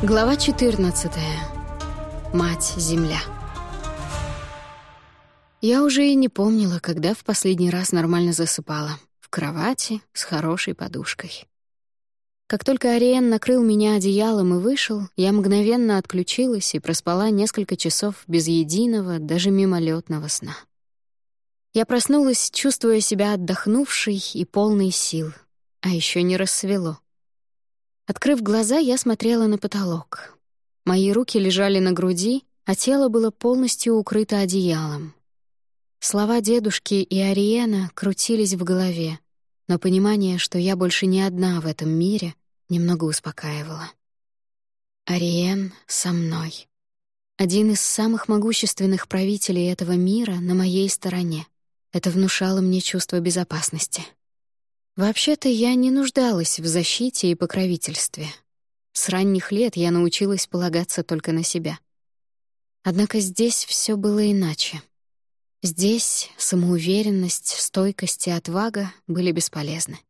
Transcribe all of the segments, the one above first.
Глава 14. Мать-Земля. Я уже и не помнила, когда в последний раз нормально засыпала. В кровати с хорошей подушкой. Как только Ариен накрыл меня одеялом и вышел, я мгновенно отключилась и проспала несколько часов без единого, даже мимолетного сна. Я проснулась, чувствуя себя отдохнувшей и полной сил. А еще не рассвело. Открыв глаза, я смотрела на потолок. Мои руки лежали на груди, а тело было полностью укрыто одеялом. Слова дедушки и Ариена крутились в голове, но понимание, что я больше не одна в этом мире, немного успокаивало. Ариен со мной. Один из самых могущественных правителей этого мира на моей стороне. Это внушало мне чувство безопасности. Вообще-то я не нуждалась в защите и покровительстве. С ранних лет я научилась полагаться только на себя. Однако здесь все было иначе. Здесь самоуверенность, стойкость и отвага были бесполезны.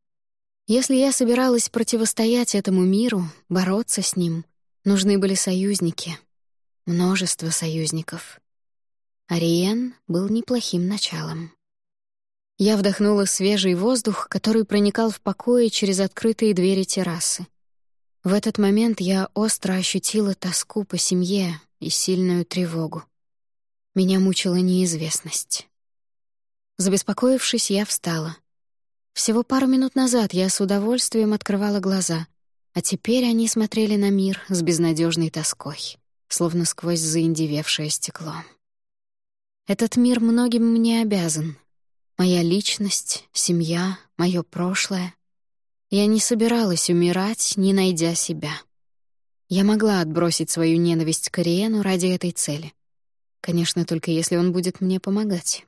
Если я собиралась противостоять этому миру, бороться с ним, нужны были союзники. Множество союзников. Ариен был неплохим началом. Я вдохнула свежий воздух, который проникал в покое через открытые двери террасы. В этот момент я остро ощутила тоску по семье и сильную тревогу. Меня мучила неизвестность. Забеспокоившись, я встала. Всего пару минут назад я с удовольствием открывала глаза, а теперь они смотрели на мир с безнадежной тоской, словно сквозь заиндевевшее стекло. Этот мир многим мне обязан, Моя личность, семья, мое прошлое. Я не собиралась умирать, не найдя себя. Я могла отбросить свою ненависть к Ариену ради этой цели. Конечно, только если он будет мне помогать.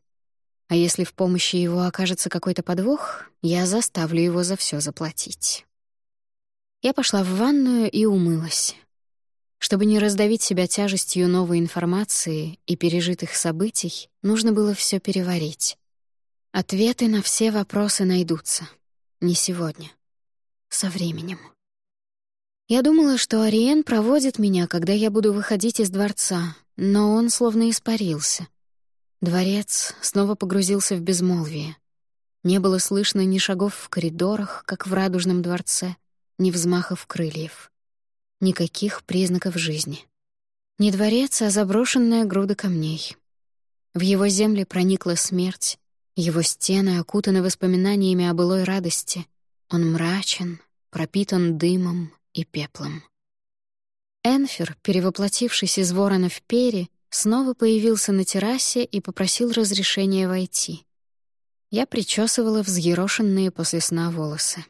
А если в помощи его окажется какой-то подвох, я заставлю его за все заплатить. Я пошла в ванную и умылась. Чтобы не раздавить себя тяжестью новой информации и пережитых событий, нужно было все переварить. Ответы на все вопросы найдутся. Не сегодня. Со временем. Я думала, что Ариен проводит меня, когда я буду выходить из дворца, но он словно испарился. Дворец снова погрузился в безмолвие. Не было слышно ни шагов в коридорах, как в радужном дворце, ни взмахов крыльев. Никаких признаков жизни. Не дворец, а заброшенная груда камней. В его земли проникла смерть, его стены окутаны воспоминаниями о былой радости. Он мрачен, пропитан дымом и пеплом. Энфер, перевоплотившись из ворона в пере, снова появился на террасе и попросил разрешения войти. Я причесывала взъерошенные после сна волосы.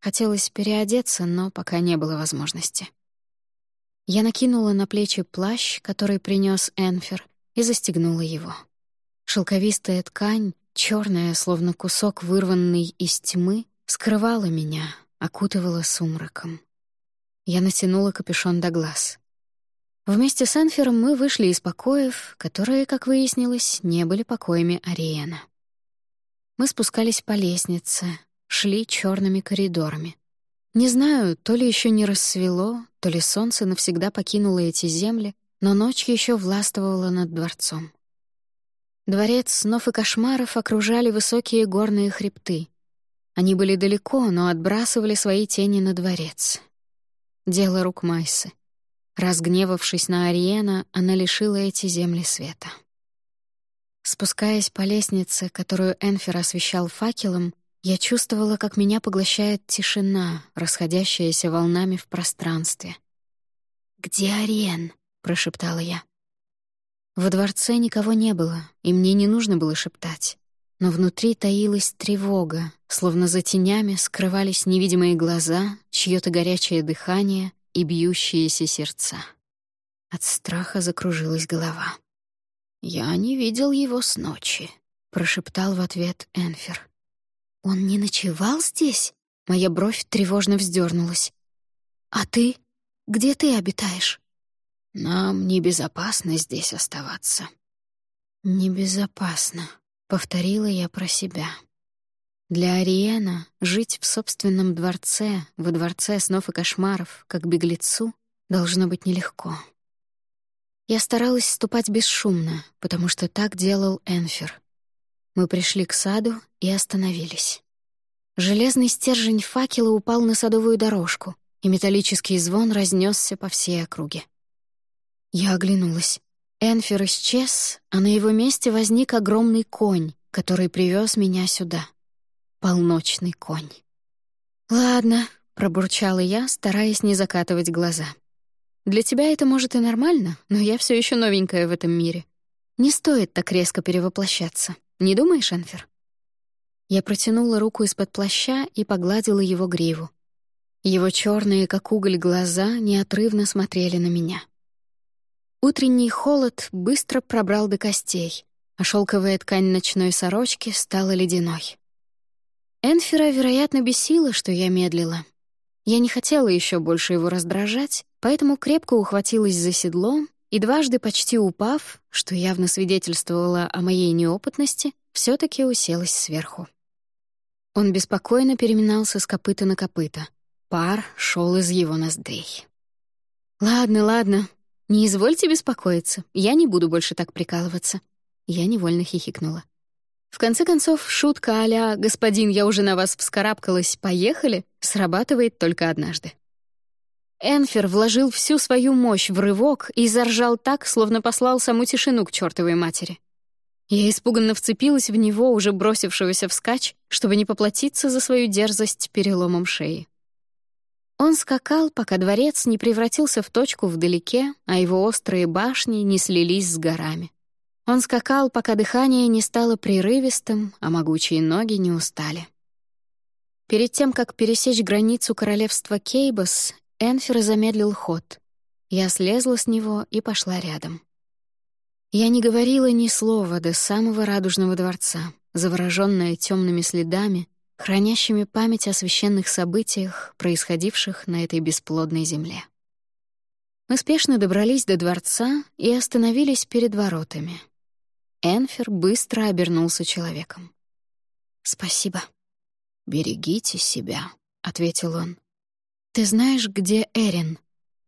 Хотелось переодеться, но пока не было возможности. Я накинула на плечи плащ, который принес Энфер, и застегнула его. Шелковистая ткань черная, словно кусок, вырванный из тьмы, скрывала меня, окутывала сумраком. Я натянула капюшон до глаз. Вместе с Энфером мы вышли из покоев, которые, как выяснилось, не были покоями Ариена. Мы спускались по лестнице, шли черными коридорами. Не знаю, то ли еще не рассвело, то ли солнце навсегда покинуло эти земли, но ночь еще властвовала над дворцом. Дворец снов и кошмаров окружали высокие горные хребты. Они были далеко, но отбрасывали свои тени на дворец. Дело рук Майсы. Разгневавшись на Ариена, она лишила эти земли света. Спускаясь по лестнице, которую Энфер освещал факелом, я чувствовала, как меня поглощает тишина, расходящаяся волнами в пространстве. «Где Ариен?» — прошептала я. Во дворце никого не было, и мне не нужно было шептать. Но внутри таилась тревога, словно за тенями скрывались невидимые глаза, чьё-то горячее дыхание и бьющиеся сердца. От страха закружилась голова. «Я не видел его с ночи», — прошептал в ответ Энфер. «Он не ночевал здесь?» Моя бровь тревожно вздернулась. «А ты? Где ты обитаешь?» Нам небезопасно здесь оставаться. Небезопасно, повторила я про себя. Для Ариена жить в собственном дворце, во дворце снов и кошмаров, как беглецу, Должно быть нелегко. Я старалась ступать бесшумно, потому что так делал Энфер. Мы пришли к саду и остановились. Железный стержень факела упал на садовую дорожку, и металлический звон разнесся по всей округе. Я оглянулась. Энфер исчез, а на его месте возник огромный конь, который привез меня сюда. Полночный конь. «Ладно», — пробурчала я, стараясь не закатывать глаза. «Для тебя это, может, и нормально, но я все еще новенькая в этом мире. Не стоит так резко перевоплощаться. Не думаешь, Энфер?» Я протянула руку из-под плаща и погладила его гриву. Его черные, как уголь, глаза неотрывно смотрели на меня. Утренний холод быстро пробрал до костей, а шелковая ткань ночной сорочки стала ледяной. Энфера, вероятно, бесила, что я медлила. Я не хотела еще больше его раздражать, поэтому крепко ухватилась за седло и дважды почти упав, что явно свидетельствовало о моей неопытности, все таки уселась сверху. Он беспокойно переминался с копыта на копыта. Пар шел из его ноздрей. «Ладно, ладно, «Не извольте беспокоиться, я не буду больше так прикалываться». Я невольно хихикнула. В конце концов, шутка а «Господин, я уже на вас вскарабкалась, поехали» срабатывает только однажды. Энфер вложил всю свою мощь в рывок и заржал так, словно послал саму тишину к чертовой матери. Я испуганно вцепилась в него, уже бросившегося вскачь, чтобы не поплатиться за свою дерзость переломом шеи. Он скакал, пока дворец не превратился в точку вдалеке, а его острые башни не слились с горами. Он скакал, пока дыхание не стало прерывистым, а могучие ноги не устали. Перед тем, как пересечь границу королевства Кейбос, Энфер замедлил ход. Я слезла с него и пошла рядом. Я не говорила ни слова до самого радужного дворца, заворожённая темными следами, хранящими память о священных событиях, происходивших на этой бесплодной земле. Мы спешно добрались до дворца и остановились перед воротами. Энфер быстро обернулся человеком. «Спасибо». «Берегите себя», — ответил он. «Ты знаешь, где Эрин?»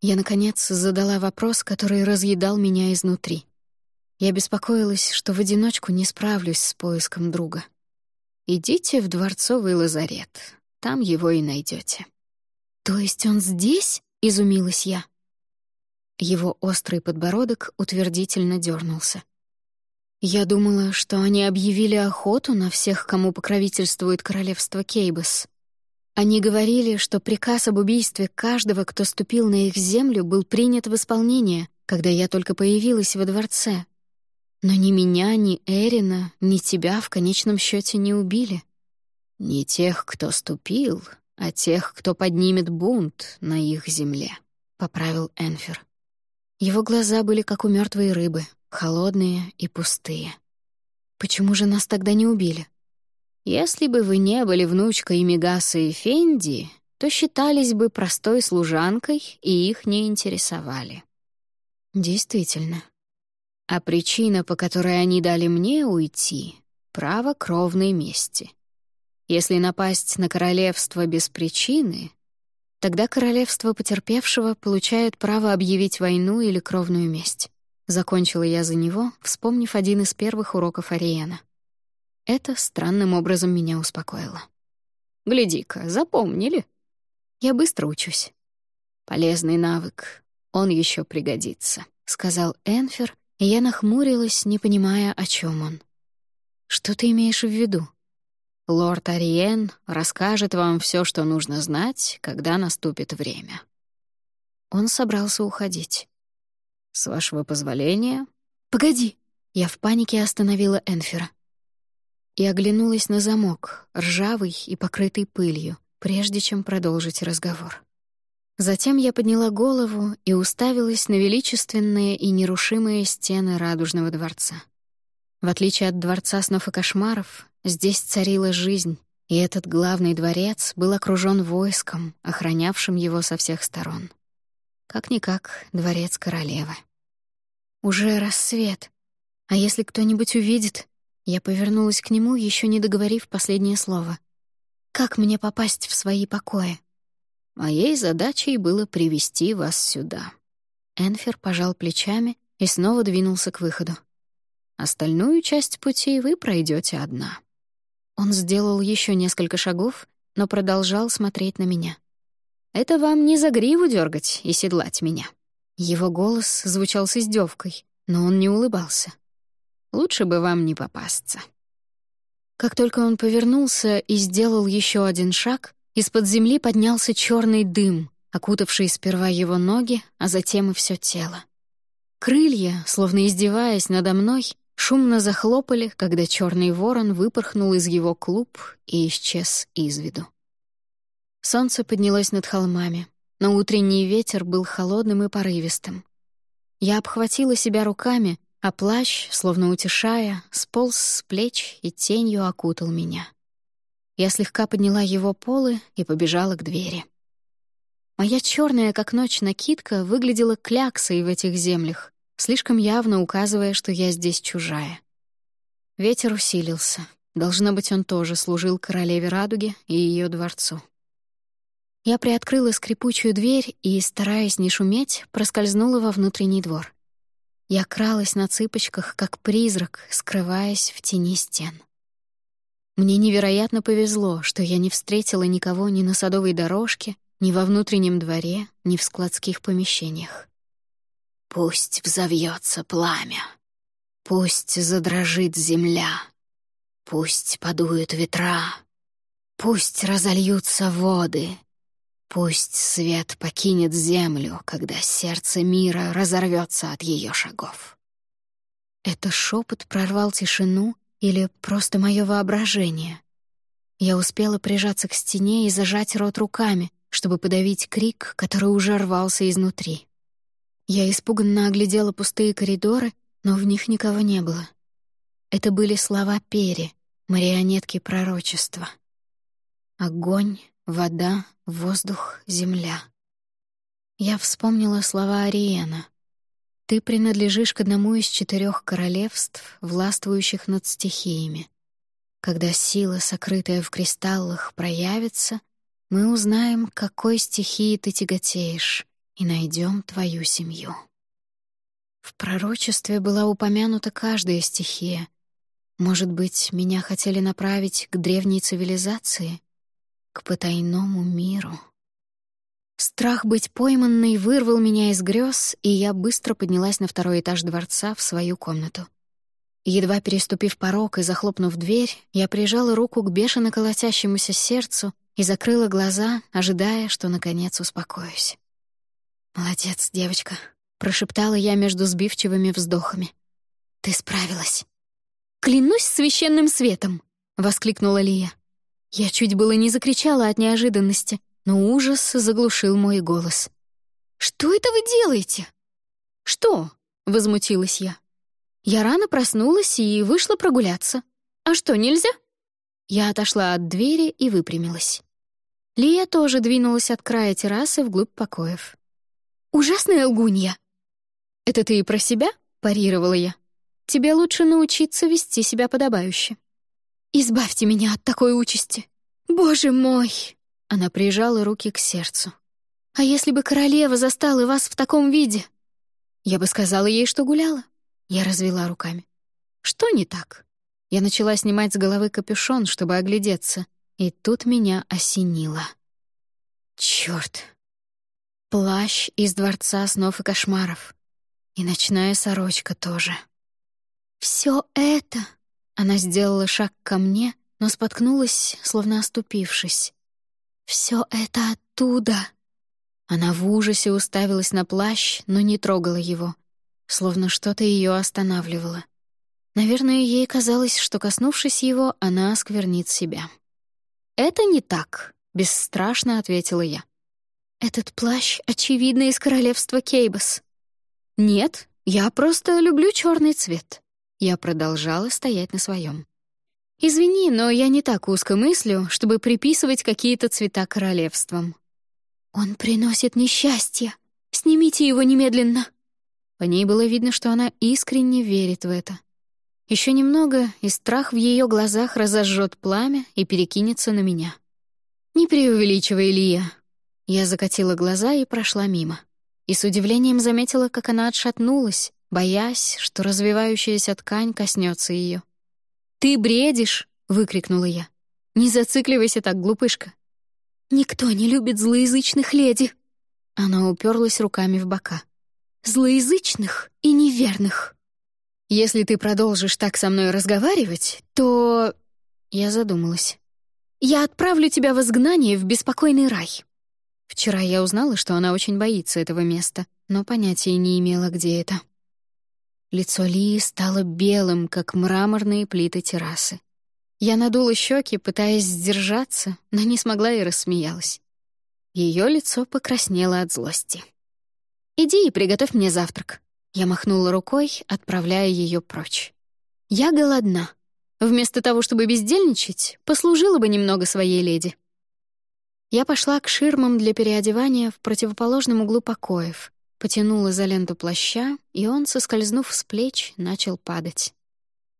Я, наконец, задала вопрос, который разъедал меня изнутри. Я беспокоилась, что в одиночку не справлюсь с поиском друга. Идите в дворцовый лазарет, там его и найдете. «То есть он здесь?» — изумилась я. Его острый подбородок утвердительно дернулся. Я думала, что они объявили охоту на всех, кому покровительствует королевство Кейбас. Они говорили, что приказ об убийстве каждого, кто ступил на их землю, был принят в исполнение, когда я только появилась во дворце, но ни меня, ни Эрина, ни тебя в конечном счете не убили. Не тех, кто ступил, а тех, кто поднимет бунт на их земле, — поправил Энфер. Его глаза были как у мертвой рыбы, холодные и пустые. Почему же нас тогда не убили? Если бы вы не были внучкой Мегаса и Фенди, то считались бы простой служанкой, и их не интересовали. Действительно, а причина, по которой они дали мне уйти — право кровной мести. Если напасть на королевство без причины, тогда королевство потерпевшего получает право объявить войну или кровную месть. Закончила я за него, вспомнив один из первых уроков Ариена. Это странным образом меня успокоило. «Гляди-ка, запомнили?» «Я быстро учусь». «Полезный навык, он еще пригодится», — сказал Энфер, я нахмурилась, не понимая, о чем он. «Что ты имеешь в виду?» «Лорд Ариен расскажет вам все, что нужно знать, когда наступит время». Он собрался уходить. «С вашего позволения...» «Погоди!» Я в панике остановила Энфера. И оглянулась на замок, ржавый и покрытый пылью, прежде чем продолжить разговор. Затем я подняла голову и уставилась на величественные и нерушимые стены Радужного дворца. В отличие от Дворца снов и кошмаров, здесь царила жизнь, и этот главный дворец был окружен войском, охранявшим его со всех сторон. Как-никак дворец королевы. Уже рассвет. А если кто-нибудь увидит... Я повернулась к нему, еще не договорив последнее слово. «Как мне попасть в свои покои?» Моей задачей было привести вас сюда». Энфер пожал плечами и снова двинулся к выходу. «Остальную часть пути вы пройдете одна». Он сделал еще несколько шагов, но продолжал смотреть на меня. «Это вам не за гриву дергать и седлать меня». Его голос звучал с издевкой, но он не улыбался. «Лучше бы вам не попасться». Как только он повернулся и сделал еще один шаг, из-под земли поднялся черный дым, окутавший сперва его ноги, а затем и все тело. Крылья, словно издеваясь надо мной, шумно захлопали, когда черный ворон выпорхнул из его клуб и исчез из виду. Солнце поднялось над холмами, но утренний ветер был холодным и порывистым. Я обхватила себя руками, а плащ, словно утешая, сполз с плеч и тенью окутал меня. Я слегка подняла его полы и побежала к двери. Моя черная, как ночь, накидка выглядела кляксой в этих землях, слишком явно указывая, что я здесь чужая. Ветер усилился. Должно быть, он тоже служил королеве Радуги и ее дворцу. Я приоткрыла скрипучую дверь и, стараясь не шуметь, проскользнула во внутренний двор. Я кралась на цыпочках, как призрак, скрываясь в тени стен. Мне невероятно повезло, что я не встретила никого ни на садовой дорожке, ни во внутреннем дворе, ни в складских помещениях. Пусть взовьется пламя, пусть задрожит земля, пусть подуют ветра, пусть разольются воды, Пусть свет покинет землю, когда сердце мира разорвется от ее шагов. Это шепот прорвал тишину или просто мое воображение? Я успела прижаться к стене и зажать рот руками, чтобы подавить крик, который уже рвался изнутри. Я испуганно оглядела пустые коридоры, но в них никого не было. Это были слова Пери, марионетки пророчества. Огонь, вода, воздух, земля. Я вспомнила слова Ариена. «Ты принадлежишь к одному из четырех королевств, властвующих над стихиями. Когда сила, сокрытая в кристаллах, проявится, мы узнаем, какой стихии ты тяготеешь, и найдем твою семью». В пророчестве была упомянута каждая стихия. Может быть, меня хотели направить к древней цивилизации? к потайному миру. Страх быть пойманной вырвал меня из грез, и я быстро поднялась на второй этаж дворца в свою комнату. Едва переступив порог и захлопнув дверь, я прижала руку к бешено колотящемуся сердцу и закрыла глаза, ожидая, что, наконец, успокоюсь. «Молодец, девочка», — прошептала я между сбивчивыми вздохами. «Ты справилась». «Клянусь священным светом!» — воскликнула Лия. Я чуть было не закричала от неожиданности, но ужас заглушил мой голос. «Что это вы делаете?» «Что?» — возмутилась я. Я рано проснулась и вышла прогуляться. А что, нельзя? Я отошла от двери и выпрямилась. Лия тоже двинулась от края террасы вглубь покоев. «Ужасная лгунья!» «Это ты и про себя?» — парировала я. «Тебе лучше научиться вести себя подобающе». Избавьте меня от такой участи. Боже мой!» Она прижала руки к сердцу. «А если бы королева застала вас в таком виде?» Я бы сказала ей, что гуляла. Я развела руками. «Что не так?» Я начала снимать с головы капюшон, чтобы оглядеться, и тут меня осенило. Чёрт! Плащ из дворца снов и кошмаров. И ночная сорочка тоже. Все это она сделала шаг ко мне, но споткнулась, словно оступившись. «Всё это оттуда!» Она в ужасе уставилась на плащ, но не трогала его, словно что-то её останавливало. Наверное, ей казалось, что, коснувшись его, она осквернит себя. «Это не так», — бесстрашно ответила я. «Этот плащ, очевидно, из королевства Кейбас». «Нет, я просто люблю чёрный цвет». Я продолжала стоять на своем. «Извини, но я не так узко мыслю, чтобы приписывать какие-то цвета королевствам». «Он приносит несчастье. Снимите его немедленно». По ней было видно, что она искренне верит в это. Еще немного, и страх в ее глазах разожжет пламя и перекинется на меня. «Не преувеличивай, Илья. Я закатила глаза и прошла мимо. И с удивлением заметила, как она отшатнулась, боясь, что развивающаяся ткань коснется ее. «Ты бредишь!» — выкрикнула я. «Не зацикливайся так, глупышка!» «Никто не любит злоязычных леди!» Она уперлась руками в бока. «Злоязычных и неверных!» «Если ты продолжишь так со мной разговаривать, то...» Я задумалась. «Я отправлю тебя в изгнание в беспокойный рай!» Вчера я узнала, что она очень боится этого места, но понятия не имела, где это. Лицо Лии стало белым, как мраморные плиты террасы. Я надула щеки, пытаясь сдержаться, но не смогла и рассмеялась. Ее лицо покраснело от злости. «Иди и приготовь мне завтрак». Я махнула рукой, отправляя ее прочь. «Я голодна. Вместо того, чтобы бездельничать, послужила бы немного своей леди». Я пошла к ширмам для переодевания в противоположном углу покоев, потянула за ленту плаща, и он, соскользнув с плеч, начал падать.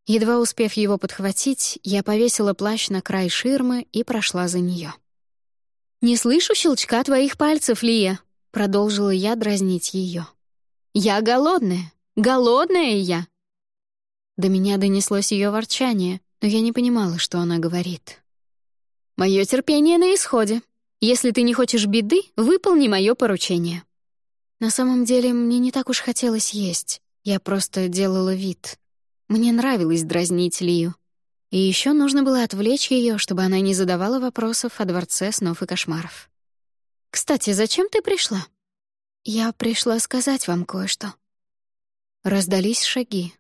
Едва успев его подхватить, я повесила плащ на край ширмы и прошла за нее. «Не слышу щелчка твоих пальцев, Лия», — продолжила я дразнить ее. «Я голодная! Голодная я!» До меня донеслось ее ворчание, но я не понимала, что она говорит. «Мое терпение на исходе», если ты не хочешь беды, выполни мое поручение». На самом деле, мне не так уж хотелось есть. Я просто делала вид. Мне нравилось дразнить Лию. И еще нужно было отвлечь ее, чтобы она не задавала вопросов о дворце снов и кошмаров. «Кстати, зачем ты пришла?» «Я пришла сказать вам кое-что». Раздались шаги.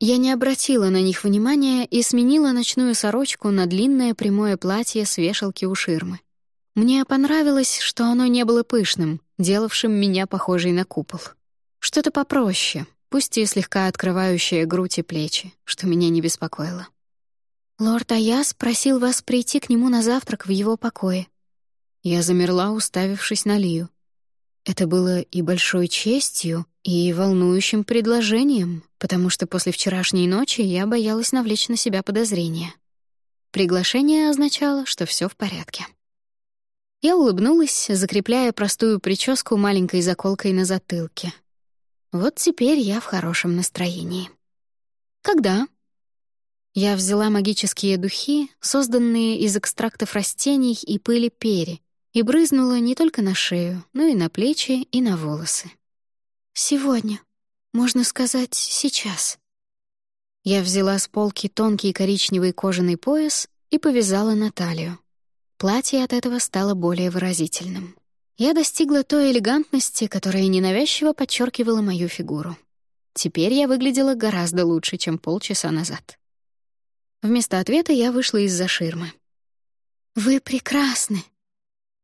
Я не обратила на них внимания и сменила ночную сорочку на длинное прямое платье с вешалки у ширмы. Мне понравилось, что оно не было пышным, делавшим меня похожей на купол. Что-то попроще, пусть и слегка открывающее грудь и плечи, что меня не беспокоило. «Лорд Аяс просил вас прийти к нему на завтрак в его покое». Я замерла, уставившись на Лию. Это было и большой честью, и волнующим предложением, потому что после вчерашней ночи я боялась навлечь на себя подозрения. Приглашение означало, что все в порядке. Я улыбнулась, закрепляя простую прическу маленькой заколкой на затылке. Вот теперь я в хорошем настроении. Когда? Я взяла магические духи, созданные из экстрактов растений и пыли пери, и брызнула не только на шею, но и на плечи и на волосы. Сегодня. Можно сказать, сейчас. Я взяла с полки тонкий коричневый кожаный пояс и повязала на талию. Платье от этого стало более выразительным. Я достигла той элегантности, которая ненавязчиво подчеркивала мою фигуру. Теперь я выглядела гораздо лучше, чем полчаса назад. Вместо ответа я вышла из-за ширмы. «Вы прекрасны!»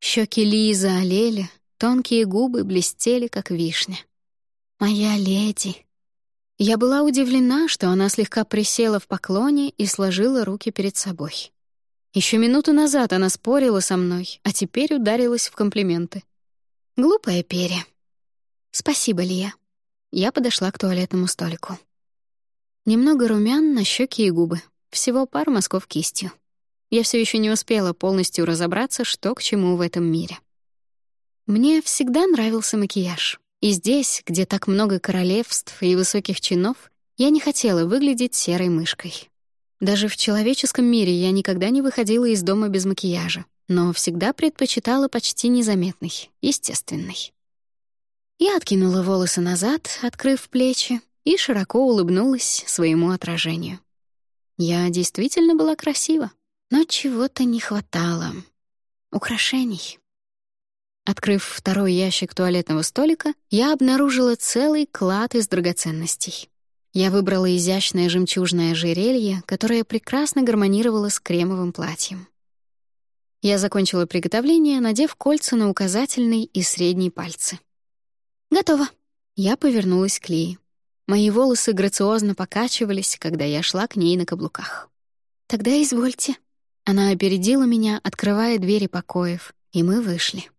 Щеки Лизы олели, тонкие губы блестели, как вишня. «Моя леди!» Я была удивлена, что она слегка присела в поклоне и сложила руки перед собой. Еще минуту назад она спорила со мной, а теперь ударилась в комплименты. Глупая перья. Спасибо, Лия. Я подошла к туалетному столику. Немного румян на щеки и губы. Всего пару мазков кистью. Я все еще не успела полностью разобраться, что к чему в этом мире. Мне всегда нравился макияж. И здесь, где так много королевств и высоких чинов, я не хотела выглядеть серой мышкой. Даже в человеческом мире я никогда не выходила из дома без макияжа, но всегда предпочитала почти незаметный, естественный. Я откинула волосы назад, открыв плечи, и широко улыбнулась своему отражению. Я действительно была красива, но чего-то не хватало. Украшений. Открыв второй ящик туалетного столика, я обнаружила целый клад из драгоценностей. Я выбрала изящное жемчужное ожерелье, которое прекрасно гармонировало с кремовым платьем. Я закончила приготовление, надев кольца на указательный и средний пальцы. «Готово». Я повернулась к Лии. Мои волосы грациозно покачивались, когда я шла к ней на каблуках. «Тогда извольте». Она опередила меня, открывая двери покоев, и мы вышли.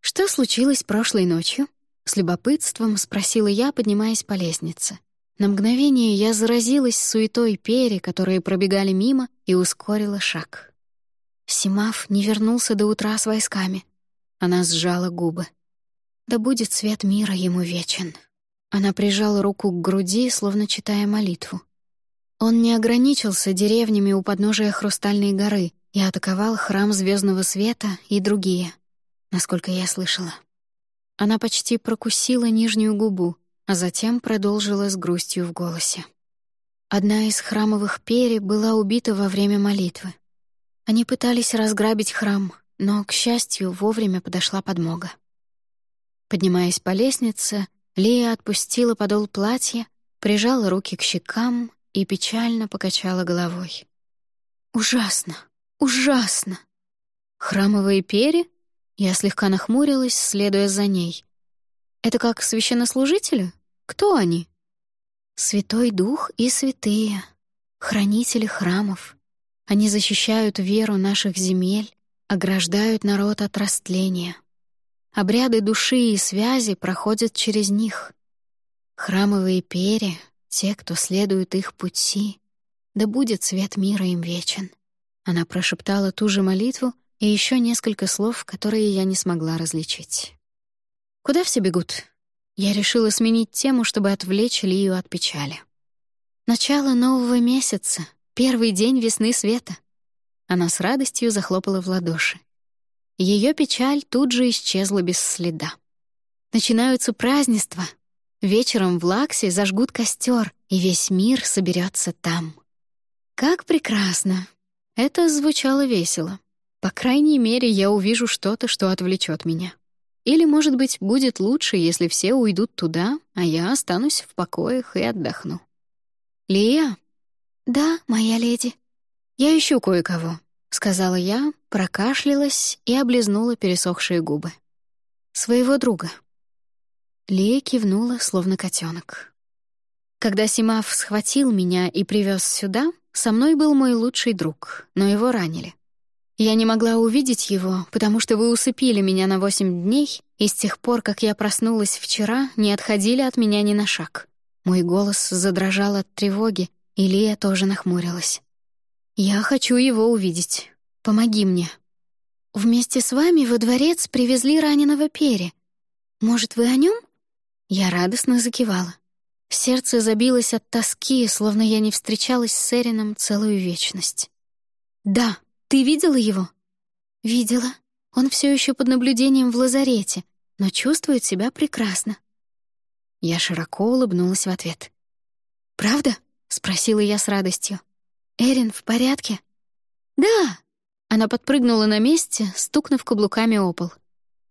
«Что случилось прошлой ночью?» С любопытством спросила я, поднимаясь по лестнице. На мгновение я заразилась суетой пери, которые пробегали мимо, и ускорила шаг. Симав не вернулся до утра с войсками. Она сжала губы. «Да будет свет мира ему вечен». Она прижала руку к груди, словно читая молитву. Он не ограничился деревнями у подножия Хрустальной горы и атаковал храм Звездного Света и другие, насколько я слышала. Она почти прокусила нижнюю губу, а затем продолжила с грустью в голосе. Одна из храмовых пери была убита во время молитвы. Они пытались разграбить храм, но, к счастью, вовремя подошла подмога. Поднимаясь по лестнице, Лия отпустила подол платья, прижала руки к щекам и печально покачала головой. «Ужасно! Ужасно!» «Храмовые пери?» Я слегка нахмурилась, следуя за ней. «Это как священнослужители? Кто они?» «Святой Дух и святые, хранители храмов. Они защищают веру наших земель, ограждают народ от растления. Обряды души и связи проходят через них. Храмовые пери — те, кто следует их пути. Да будет свет мира им вечен. Она прошептала ту же молитву и еще несколько слов, которые я не смогла различить. «Куда все бегут?» Я решила сменить тему, чтобы отвлечь Лию от печали. «Начало нового месяца, первый день весны света». Она с радостью захлопала в ладоши. Ее печаль тут же исчезла без следа. Начинаются празднества. Вечером в Лаксе зажгут костер, и весь мир соберется там. Как прекрасно! Это звучало весело. По крайней мере, я увижу что-то, что отвлечет меня. Или, может быть, будет лучше, если все уйдут туда, а я останусь в покоях и отдохну. «Лия?» «Да, моя леди. Я ищу кое-кого сказала я, прокашлялась и облизнула пересохшие губы. «Своего друга». Лия кивнула, словно котенок. Когда Симав схватил меня и привез сюда, со мной был мой лучший друг, но его ранили. Я не могла увидеть его, потому что вы усыпили меня на восемь дней, и с тех пор, как я проснулась вчера, не отходили от меня ни на шаг. Мой голос задрожал от тревоги, и Лия тоже нахмурилась. «Я хочу его увидеть. Помоги мне. Вместе с вами во дворец привезли раненого Пери. Может, вы о нем? Я радостно закивала. Сердце забилось от тоски, словно я не встречалась с Эрином целую вечность. «Да, ты видела его?» «Видела. Он все еще под наблюдением в лазарете, но чувствует себя прекрасно». Я широко улыбнулась в ответ. «Правда?» — спросила я с радостью. «Эрин в порядке?» «Да!» Она подпрыгнула на месте, стукнув каблуками о пол.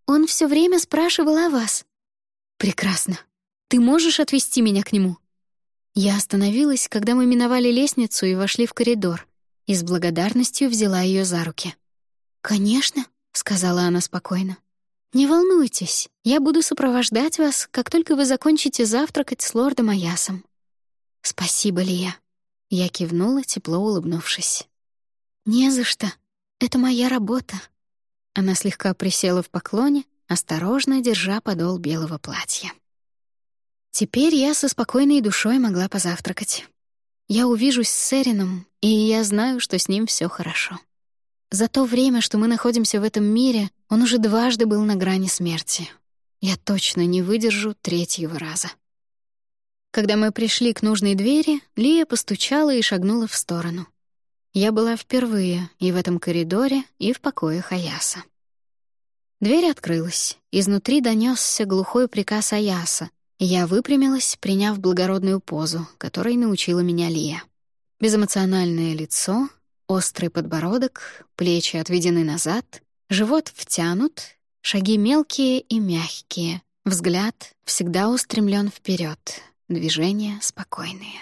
«Он все время спрашивал о вас». «Прекрасно. Ты можешь отвести меня к нему?» Я остановилась, когда мы миновали лестницу и вошли в коридор, и с благодарностью взяла ее за руки. «Конечно», — сказала она спокойно. «Не волнуйтесь, я буду сопровождать вас, как только вы закончите завтракать с лордом Аясом». «Спасибо, Лия». Я кивнула, тепло улыбнувшись. «Не за что. Это моя работа». Она слегка присела в поклоне, осторожно держа подол белого платья. Теперь я со спокойной душой могла позавтракать. Я увижусь с Эрином, и я знаю, что с ним все хорошо. За то время, что мы находимся в этом мире, он уже дважды был на грани смерти. Я точно не выдержу третьего раза. Когда мы пришли к нужной двери, Лия постучала и шагнула в сторону. Я была впервые и в этом коридоре, и в покоях Аяса. Дверь открылась. Изнутри донесся глухой приказ Аяса, я выпрямилась, приняв благородную позу, которой научила меня Лия. Безэмоциональное лицо, острый подбородок, плечи отведены назад, живот втянут, шаги мелкие и мягкие, взгляд всегда устремлен вперед, Движения спокойные.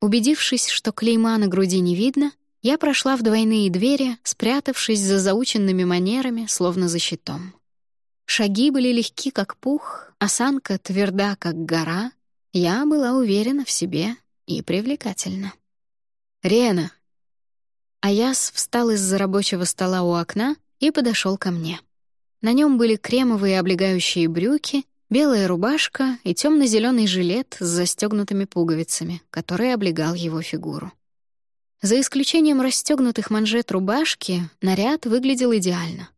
Убедившись, что клейма на груди не видно, я прошла в двойные двери, спрятавшись за заученными манерами, словно за щитом. Шаги были легки, как пух, осанка тверда, как гора. Я была уверена в себе и привлекательна. «Рена!» Аяс встал из-за рабочего стола у окна и подошел ко мне. На нем были кремовые облегающие брюки белая рубашка и темно-зеленый жилет с застегнутыми пуговицами, который облегал его фигуру. За исключением расстегнутых манжет рубашки, наряд выглядел идеально.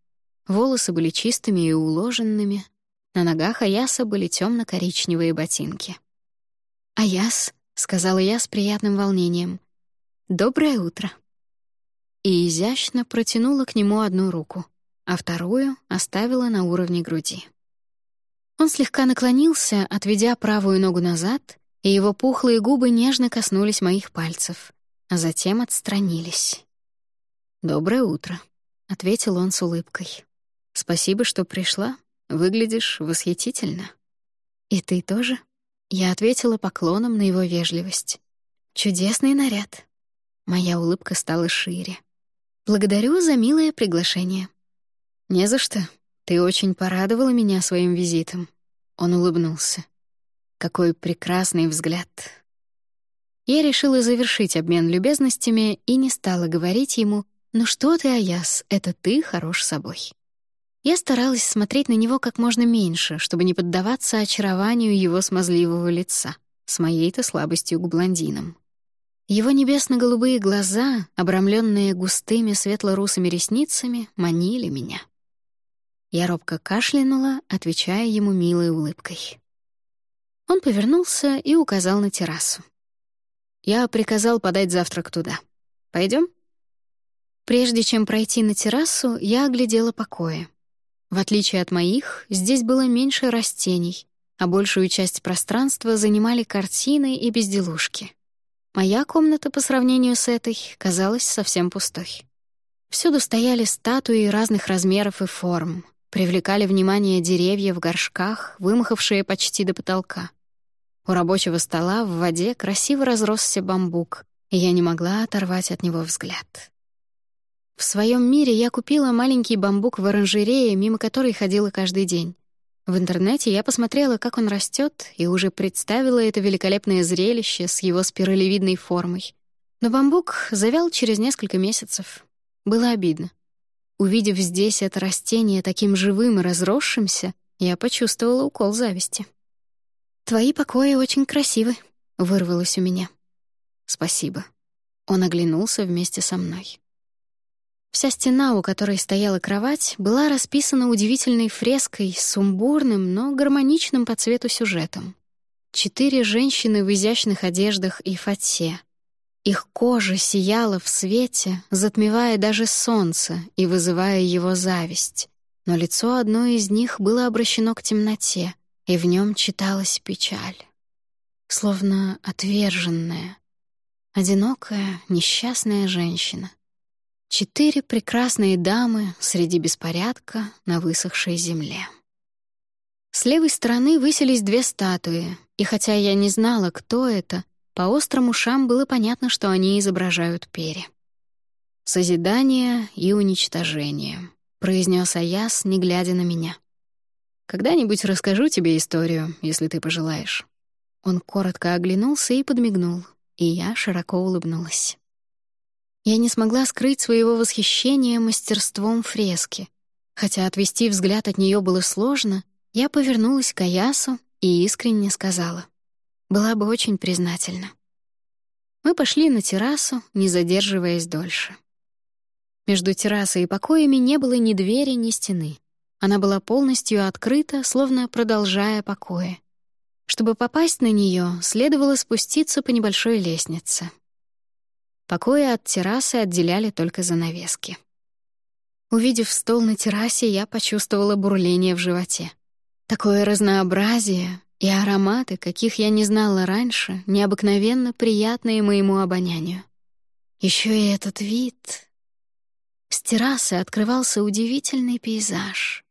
Волосы были чистыми и уложенными, на ногах Аяса были темно коричневые ботинки. «Аяс», — сказала я с приятным волнением, — «доброе утро». И изящно протянула к нему одну руку, а вторую оставила на уровне груди. Он слегка наклонился, отведя правую ногу назад, и его пухлые губы нежно коснулись моих пальцев, а затем отстранились. «Доброе утро», — ответил он с улыбкой. «Спасибо, что пришла. Выглядишь восхитительно». «И ты тоже?» Я ответила поклоном на его вежливость. «Чудесный наряд». Моя улыбка стала шире. «Благодарю за милое приглашение». «Не за что. Ты очень порадовала меня своим визитом». Он улыбнулся. «Какой прекрасный взгляд». Я решила завершить обмен любезностями и не стала говорить ему «Ну что ты, Аяс, это ты хорош собой». Я старалась смотреть на него как можно меньше, чтобы не поддаваться очарованию его смазливого лица, с моей-то слабостью к блондинам. Его небесно-голубые глаза, обрамленные густыми светло-русыми ресницами, манили меня. Я робко кашлянула, отвечая ему милой улыбкой. Он повернулся и указал на террасу. Я приказал подать завтрак туда. Пойдем? Прежде чем пройти на террасу, я оглядела покои. В отличие от моих, здесь было меньше растений, а большую часть пространства занимали картины и безделушки. Моя комната по сравнению с этой казалась совсем пустой. Всюду стояли статуи разных размеров и форм, привлекали внимание деревья в горшках, вымахавшие почти до потолка. У рабочего стола в воде красиво разросся бамбук, и я не могла оторвать от него взгляд. В своем мире я купила маленький бамбук в оранжерее, мимо которой ходила каждый день. В интернете я посмотрела, как он растет, и уже представила это великолепное зрелище с его спиралевидной формой. Но бамбук завял через несколько месяцев. Было обидно. Увидев здесь это растение таким живым и разросшимся, я почувствовала укол зависти. «Твои покои очень красивы», — вырвалось у меня. «Спасибо». Он оглянулся вместе со мной. Вся стена, у которой стояла кровать, была расписана удивительной фреской с сумбурным, но гармоничным по цвету сюжетом. Четыре женщины в изящных одеждах и фате. Их кожа сияла в свете, затмевая даже солнце и вызывая его зависть. Но лицо одной из них было обращено к темноте, и в нем читалась печаль. Словно отверженная, одинокая, несчастная женщина. Четыре прекрасные дамы среди беспорядка на высохшей земле. С левой стороны высились две статуи, и хотя я не знала, кто это, по острым ушам было понятно, что они изображают перья. «Созидание и уничтожение», — произнес Аяс, не глядя на меня. «Когда-нибудь расскажу тебе историю, если ты пожелаешь». Он коротко оглянулся и подмигнул, и я широко улыбнулась. Я не смогла скрыть своего восхищения мастерством фрески. Хотя отвести взгляд от нее было сложно, я повернулась к Аясу и искренне сказала. Была бы очень признательна. Мы пошли на террасу, не задерживаясь дольше. Между террасой и покоями не было ни двери, ни стены. Она была полностью открыта, словно продолжая покои. Чтобы попасть на нее, следовало спуститься по небольшой лестнице. Покои от террасы отделяли только занавески. Увидев стол на террасе, я почувствовала бурление в животе. Такое разнообразие и ароматы, каких я не знала раньше, необыкновенно приятные моему обонянию. Еще и этот вид. С террасы открывался удивительный пейзаж.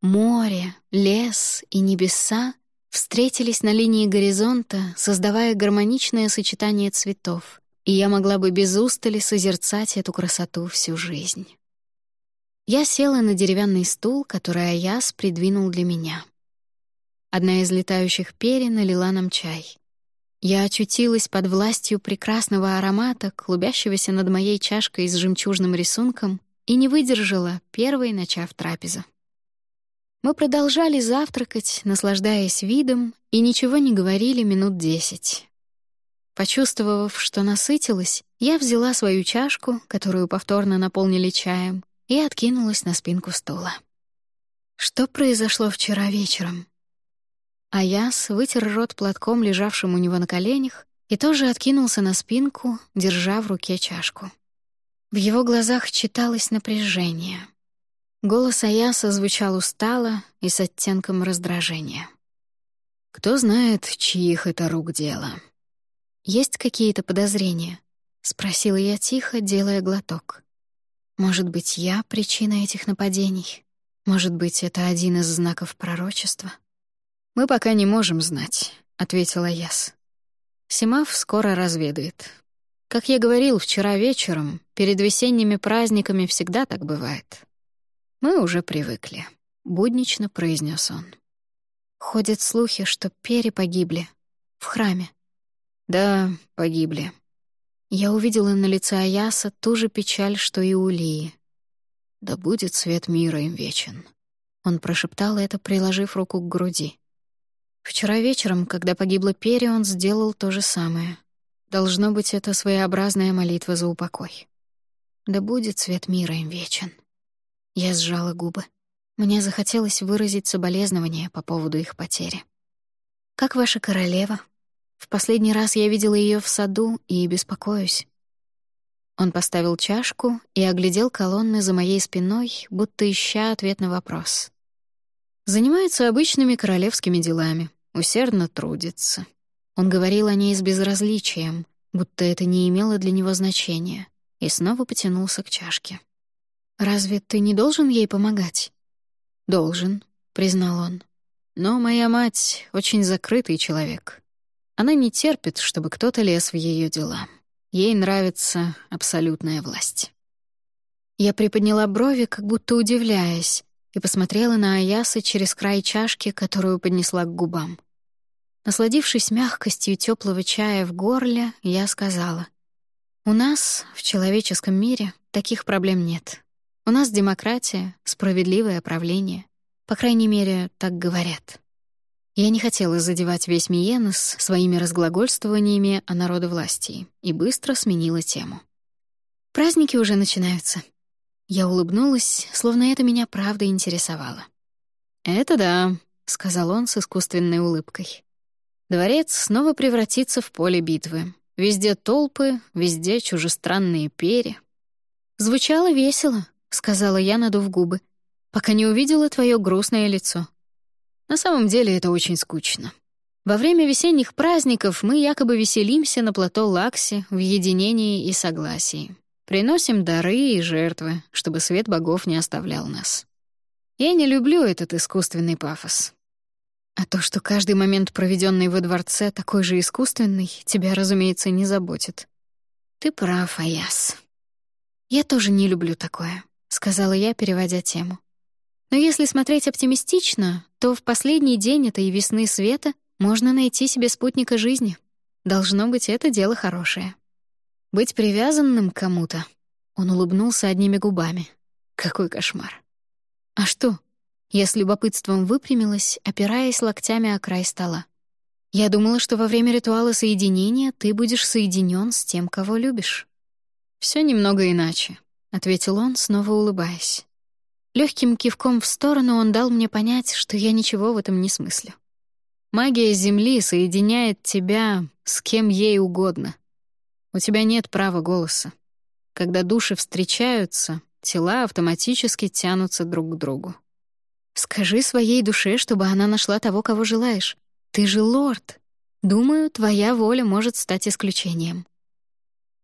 Море, лес и небеса встретились на линии горизонта, создавая гармоничное сочетание цветов — и я могла бы без устали созерцать эту красоту всю жизнь. Я села на деревянный стул, который Аяс придвинул для меня. Одна из летающих перья налила нам чай. Я очутилась под властью прекрасного аромата, клубящегося над моей чашкой с жемчужным рисунком, и не выдержала, первой начав трапезу. Мы продолжали завтракать, наслаждаясь видом, и ничего не говорили минут десять. Почувствовав, что насытилась, я взяла свою чашку, которую повторно наполнили чаем, и откинулась на спинку стула. Что произошло вчера вечером? Аяс вытер рот платком, лежавшим у него на коленях, и тоже откинулся на спинку, держа в руке чашку. В его глазах читалось напряжение. Голос Аяса звучал устало и с оттенком раздражения. «Кто знает, чьих это рук дело?» «Есть какие-то подозрения?» — спросила я тихо, делая глоток. «Может быть, я причина этих нападений? Может быть, это один из знаков пророчества?» «Мы пока не можем знать», — ответила Яс. «Симав скоро разведает. Как я говорил вчера вечером, перед весенними праздниками всегда так бывает. Мы уже привыкли», — буднично произнес он. Ходят слухи, что пери погибли. В храме. Да, погибли. Я увидела на лице Аяса ту же печаль, что и у Лии. «Да будет свет мира им вечен». Он прошептал это, приложив руку к груди. Вчера вечером, когда погибла Пери, он сделал то же самое. Должно быть, это своеобразная молитва за упокой. «Да будет свет мира им вечен». Я сжала губы. Мне захотелось выразить соболезнования по поводу их потери. «Как ваша королева? В последний раз я видела ее в саду и беспокоюсь». Он поставил чашку и оглядел колонны за моей спиной, будто ища ответ на вопрос. «Занимается обычными королевскими делами, усердно трудится». Он говорил о ней с безразличием, будто это не имело для него значения, и снова потянулся к чашке. «Разве ты не должен ей помогать?» «Должен», — признал он. «Но моя мать — очень закрытый человек. Она не терпит, чтобы кто-то лез в ее дела. Ей нравится абсолютная власть». Я приподняла брови, как будто удивляясь, и посмотрела на Аяса через край чашки, которую поднесла к губам. Насладившись мягкостью теплого чая в горле, я сказала, «У нас, в человеческом мире, таких проблем нет. У нас демократия, справедливое правление. По крайней мере, так говорят. Я не хотела задевать весь Миенос своими разглагольствованиями о народовластии и быстро сменила тему. Праздники уже начинаются. Я улыбнулась, словно это меня правда интересовало. «Это да», — сказал он с искусственной улыбкой. «Дворец снова превратится в поле битвы. Везде толпы, везде чужестранные пери». Звучало весело, сказала я, надув губы, пока не увидела твое грустное лицо. На самом деле это очень скучно. Во время весенних праздников мы якобы веселимся на плато Лакси в единении и согласии. Приносим дары и жертвы, чтобы свет богов не оставлял нас. Я не люблю этот искусственный пафос. А то, что каждый момент, проведенный во дворце, такой же искусственный, тебя, разумеется, не заботит. Ты прав, Аяс. Я тоже не люблю такое сказала я, переводя тему. Но если смотреть оптимистично, то в последний день этой весны света можно найти себе спутника жизни. Должно быть, это дело хорошее. Быть привязанным к кому-то. Он улыбнулся одними губами. Какой кошмар. А что? Я с любопытством выпрямилась, опираясь локтями о край стола. Я думала, что во время ритуала соединения ты будешь соединен с тем, кого любишь. Все немного иначе ответил он, снова улыбаясь. Легким кивком в сторону он дал мне понять, что я ничего в этом не смыслю. Магия Земли соединяет тебя с кем ей угодно. У тебя нет права голоса. Когда души встречаются, тела автоматически тянутся друг к другу. Скажи своей душе, чтобы она нашла того, кого желаешь. Ты же лорд. Думаю, твоя воля может стать исключением.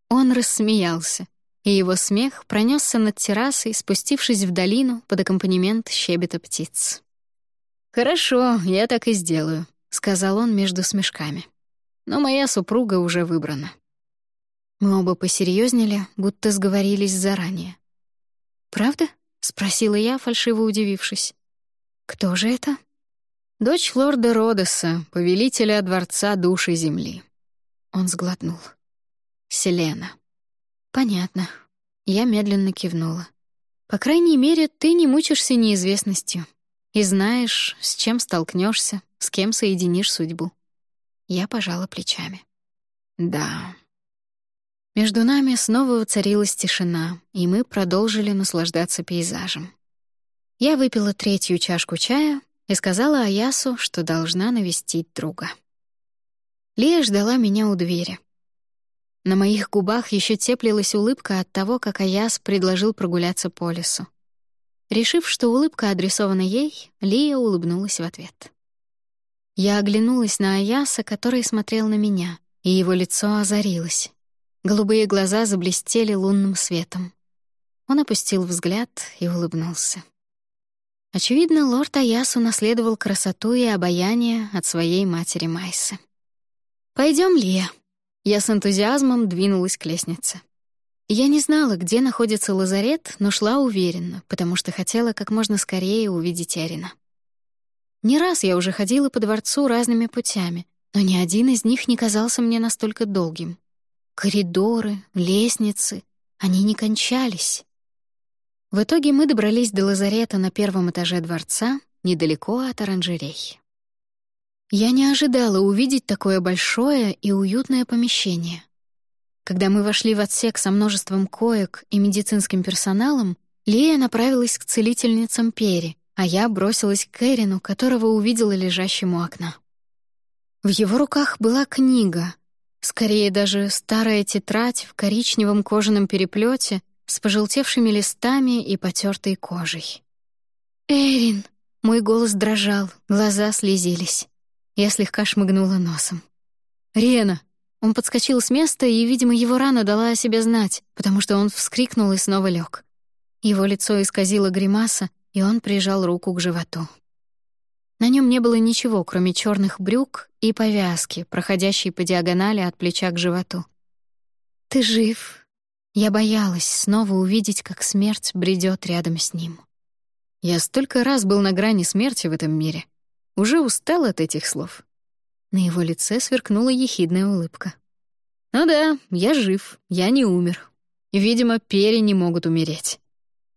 Он рассмеялся и его смех пронесся над террасой, спустившись в долину под аккомпанемент щебета птиц. «Хорошо, я так и сделаю», — сказал он между смешками. «Но моя супруга уже выбрана». Мы оба посерьезнели, будто сговорились заранее. «Правда?» — спросила я, фальшиво удивившись. «Кто же это?» «Дочь лорда Родоса, повелителя дворца души земли». Он сглотнул. «Селена». «Понятно». Я медленно кивнула. «По крайней мере, ты не мучишься неизвестностью и знаешь, с чем столкнешься, с кем соединишь судьбу». Я пожала плечами. «Да». Между нами снова воцарилась тишина, и мы продолжили наслаждаться пейзажем. Я выпила третью чашку чая и сказала Аясу, что должна навестить друга. Лия ждала меня у двери. На моих губах еще теплилась улыбка от того, как Аяс предложил прогуляться по лесу. Решив, что улыбка адресована ей, Лия улыбнулась в ответ. Я оглянулась на Аяса, который смотрел на меня, и его лицо озарилось. Голубые глаза заблестели лунным светом. Он опустил взгляд и улыбнулся. Очевидно, лорд Аяс унаследовал красоту и обаяние от своей матери Майсы. Пойдем, Лия». Я с энтузиазмом двинулась к лестнице. Я не знала, где находится лазарет, но шла уверенно, потому что хотела как можно скорее увидеть Эрина. Не раз я уже ходила по дворцу разными путями, но ни один из них не казался мне настолько долгим. Коридоры, лестницы — они не кончались. В итоге мы добрались до лазарета на первом этаже дворца, недалеко от оранжерей. Я не ожидала увидеть такое большое и уютное помещение. Когда мы вошли в отсек со множеством коек и медицинским персоналом, Лия направилась к целительницам Пери, а я бросилась к Эрину, которого увидела лежащему окна. В его руках была книга, скорее даже старая тетрадь в коричневом кожаном переплете с пожелтевшими листами и потертой кожей. «Эрин!» — мой голос дрожал, глаза слезились. Я слегка шмыгнула носом. «Рена!» Он подскочил с места, и, видимо, его рана дала о себе знать, потому что он вскрикнул и снова лег. Его лицо исказило гримаса, и он прижал руку к животу. На нем не было ничего, кроме черных брюк и повязки, проходящей по диагонали от плеча к животу. «Ты жив?» Я боялась снова увидеть, как смерть бредет рядом с ним. Я столько раз был на грани смерти в этом мире, уже устал от этих слов. На его лице сверкнула ехидная улыбка. «Ну да, я жив, я не умер. Видимо, пери не могут умереть».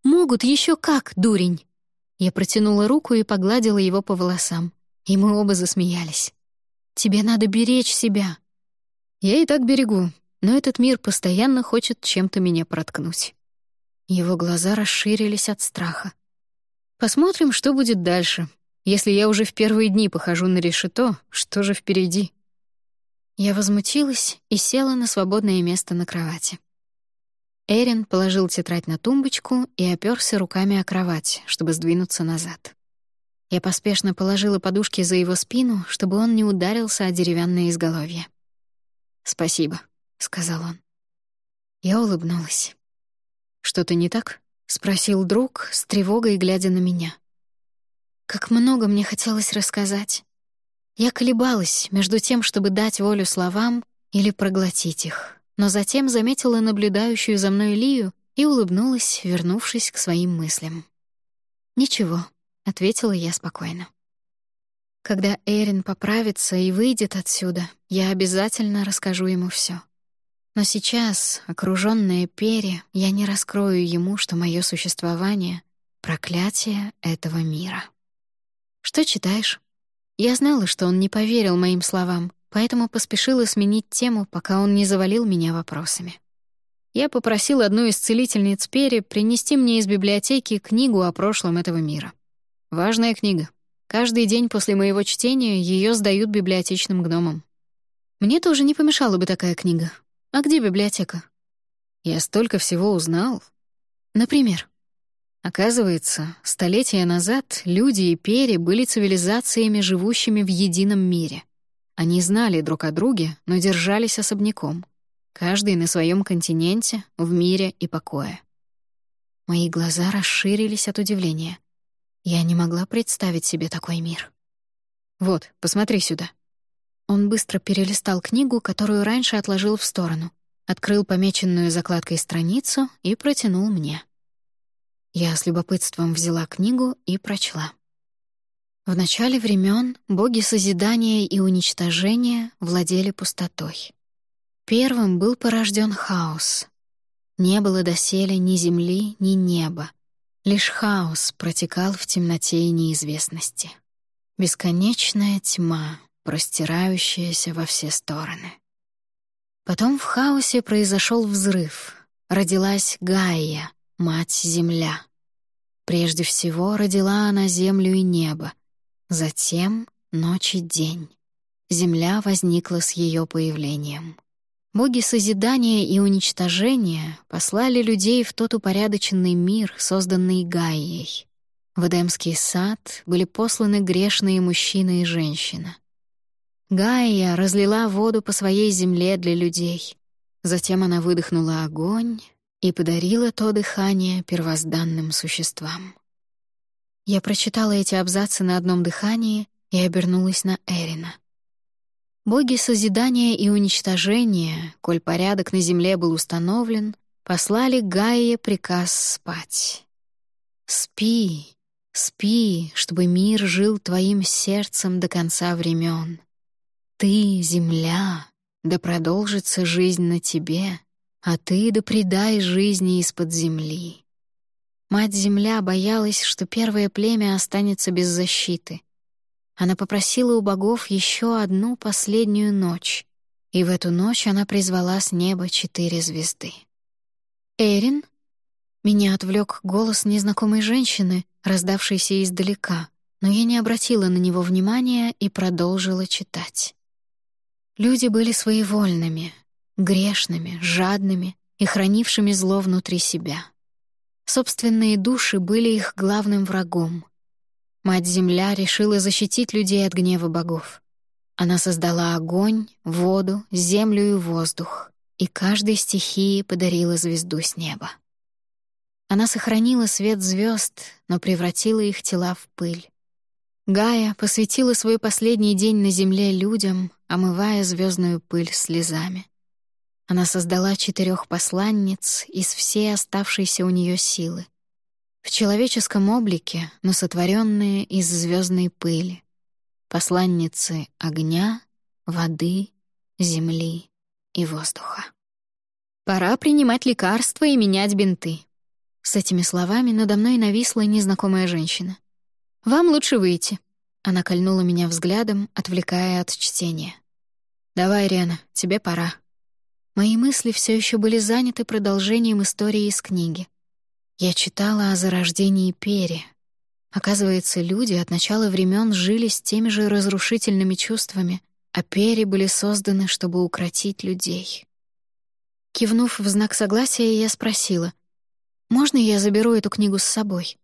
«Могут еще как, дурень!» Я протянула руку и погладила его по волосам, и мы оба засмеялись. «Тебе надо беречь себя». «Я и так берегу, но этот мир постоянно хочет чем-то меня проткнуть». Его глаза расширились от страха. «Посмотрим, что будет дальше, если я уже в первые дни похожу на решето, что же впереди? Я возмутилась и села на свободное место на кровати. Эрин положил тетрадь на тумбочку и оперся руками о кровать, чтобы сдвинуться назад. Я поспешно положила подушки за его спину, чтобы он не ударился о деревянное изголовье. «Спасибо», — сказал он. Я улыбнулась. «Что-то не так?» — спросил друг, с тревогой глядя на меня. Как много мне хотелось рассказать. Я колебалась между тем, чтобы дать волю словам или проглотить их, но затем заметила наблюдающую за мной Лию и улыбнулась, вернувшись к своим мыслям. «Ничего», — ответила я спокойно. «Когда Эрин поправится и выйдет отсюда, я обязательно расскажу ему все. Но сейчас, окружённая перья, я не раскрою ему, что мое существование — проклятие этого мира». «Что читаешь?» Я знала, что он не поверил моим словам, поэтому поспешила сменить тему, пока он не завалил меня вопросами. Я попросил одну из целительниц Пери принести мне из библиотеки книгу о прошлом этого мира. Важная книга. Каждый день после моего чтения ее сдают библиотечным гномам. Мне тоже не помешала бы такая книга. А где библиотека? Я столько всего узнал. Например, Оказывается, столетия назад люди и пери были цивилизациями, живущими в едином мире. Они знали друг о друге, но держались особняком. Каждый на своем континенте, в мире и покое. Мои глаза расширились от удивления. Я не могла представить себе такой мир. «Вот, посмотри сюда». Он быстро перелистал книгу, которую раньше отложил в сторону, открыл помеченную закладкой страницу и протянул мне. Я с любопытством взяла книгу и прочла. В начале времен боги созидания и уничтожения владели пустотой. Первым был порожден хаос. Не было доселе ни земли, ни неба. Лишь хаос протекал в темноте и неизвестности. Бесконечная тьма, простирающаяся во все стороны. Потом в хаосе произошел взрыв. Родилась Гайя — Мать-Земля. Прежде всего родила она землю и небо, затем ночь и день. Земля возникла с ее появлением. Боги созидания и уничтожения послали людей в тот упорядоченный мир, созданный Гаей. В Эдемский сад были посланы грешные мужчина и женщина. Гайя разлила воду по своей земле для людей. Затем она выдохнула огонь и подарила то дыхание первозданным существам. Я прочитала эти абзацы на одном дыхании и обернулась на Эрина. Боги созидания и уничтожения, коль порядок на земле был установлен, послали Гае приказ спать. «Спи, спи, чтобы мир жил твоим сердцем до конца времен. Ты — земля, да продолжится жизнь на тебе, а ты да предай жизни из-под земли». Мать-Земля боялась, что первое племя останется без защиты — она попросила у богов еще одну последнюю ночь, и в эту ночь она призвала с неба четыре звезды. «Эрин?» Меня отвлек голос незнакомой женщины, раздавшийся издалека, но я не обратила на него внимания и продолжила читать. Люди были своевольными, грешными, жадными и хранившими зло внутри себя. Собственные души были их главным врагом — Мать-Земля решила защитить людей от гнева богов. Она создала огонь, воду, землю и воздух, и каждой стихии подарила звезду с неба. Она сохранила свет звезд, но превратила их тела в пыль. Гая посвятила свой последний день на земле людям, омывая звездную пыль слезами. Она создала четырех посланниц из всей оставшейся у нее силы в человеческом облике, но сотворенные из звездной пыли, посланницы огня, воды, земли и воздуха. «Пора принимать лекарства и менять бинты». С этими словами надо мной нависла незнакомая женщина. «Вам лучше выйти». Она кольнула меня взглядом, отвлекая от чтения. «Давай, Рена, тебе пора». Мои мысли все еще были заняты продолжением истории из книги. Я читала о зарождении Пери. Оказывается, люди от начала времен жили с теми же разрушительными чувствами, а Пери были созданы, чтобы укротить людей. Кивнув в знак согласия, я спросила, «Можно я заберу эту книгу с собой?»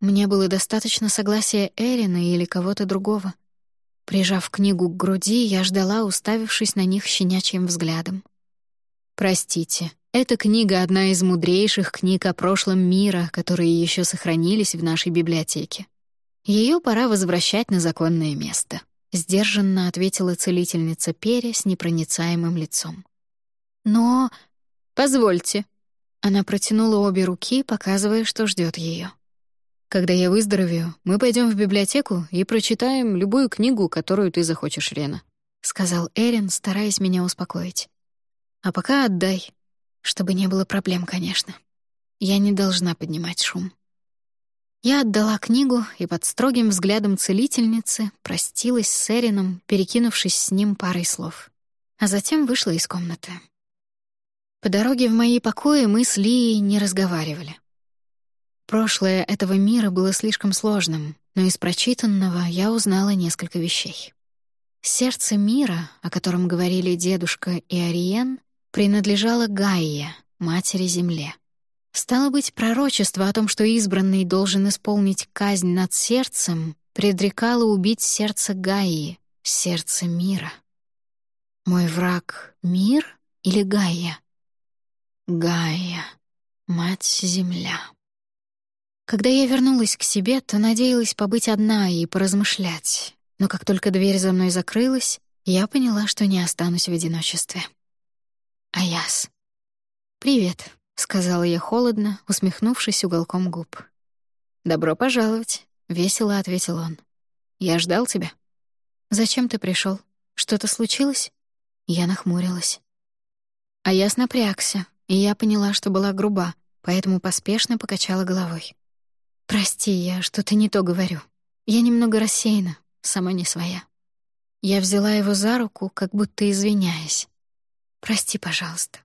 Мне было достаточно согласия Эрина или кого-то другого. Прижав книгу к груди, я ждала, уставившись на них щенячьим взглядом. «Простите», эта книга — одна из мудрейших книг о прошлом мира, которые еще сохранились в нашей библиотеке. Ее пора возвращать на законное место», — сдержанно ответила целительница Пере с непроницаемым лицом. «Но... позвольте». Она протянула обе руки, показывая, что ждет ее. «Когда я выздоровею, мы пойдем в библиотеку и прочитаем любую книгу, которую ты захочешь, Рена», — сказал Эрин, стараясь меня успокоить. «А пока отдай, чтобы не было проблем, конечно. Я не должна поднимать шум. Я отдала книгу и под строгим взглядом целительницы простилась с Эрином, перекинувшись с ним парой слов. А затем вышла из комнаты. По дороге в мои покои мы с Лией не разговаривали. Прошлое этого мира было слишком сложным, но из прочитанного я узнала несколько вещей. Сердце мира, о котором говорили дедушка и Ариен, принадлежала Гайе, матери Земле. Стало быть, пророчество о том, что избранный должен исполнить казнь над сердцем, предрекало убить сердце Гаи, сердце мира. Мой враг — мир или Гайя? Гайя, мать-земля. Когда я вернулась к себе, то надеялась побыть одна и поразмышлять, но как только дверь за мной закрылась, я поняла, что не останусь в одиночестве. Аяс. «Привет», — сказала я холодно, усмехнувшись уголком губ. «Добро пожаловать», — весело ответил он. «Я ждал тебя». «Зачем ты пришел? Что-то случилось?» Я нахмурилась. Аяс напрягся, и я поняла, что была груба, поэтому поспешно покачала головой. «Прости, я что-то не то говорю. Я немного рассеяна, сама не своя». Я взяла его за руку, как будто извиняясь. Прости, пожалуйста».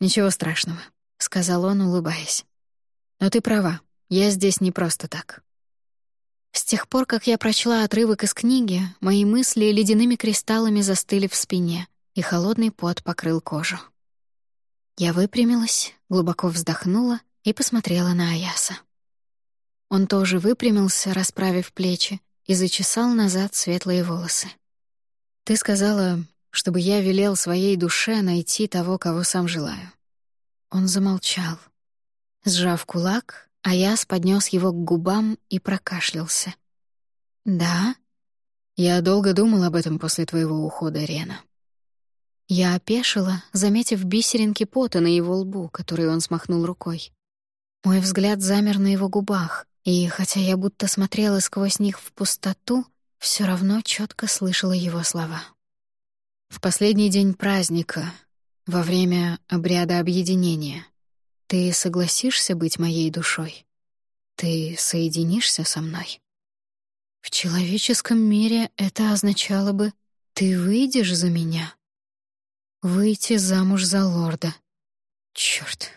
«Ничего страшного», — сказал он, улыбаясь. «Но ты права. я здесь не просто так». С тех пор, как я прочла отрывок из книги, мои мысли ледяными кристаллами застыли в спине, и холодный пот покрыл кожу. Я выпрямилась, глубоко вздохнула и посмотрела на Аяса. Он тоже выпрямился, расправив плечи, и зачесал назад светлые волосы. «Ты сказала, чтобы я велел своей душе найти того, кого сам желаю». Он замолчал. Сжав кулак, Аяс поднес его к губам и прокашлялся. «Да?» «Я долго думал об этом после твоего ухода, Рена». Я опешила, заметив бисеринки пота на его лбу, который он смахнул рукой. Мой взгляд замер на его губах, и хотя я будто смотрела сквозь них в пустоту, все равно четко слышала его слова. «В последний день праздника, во время обряда объединения, ты согласишься быть моей душой? Ты соединишься со мной?» В человеческом мире это означало бы «ты выйдешь за меня». Выйти замуж за лорда. Чёрт,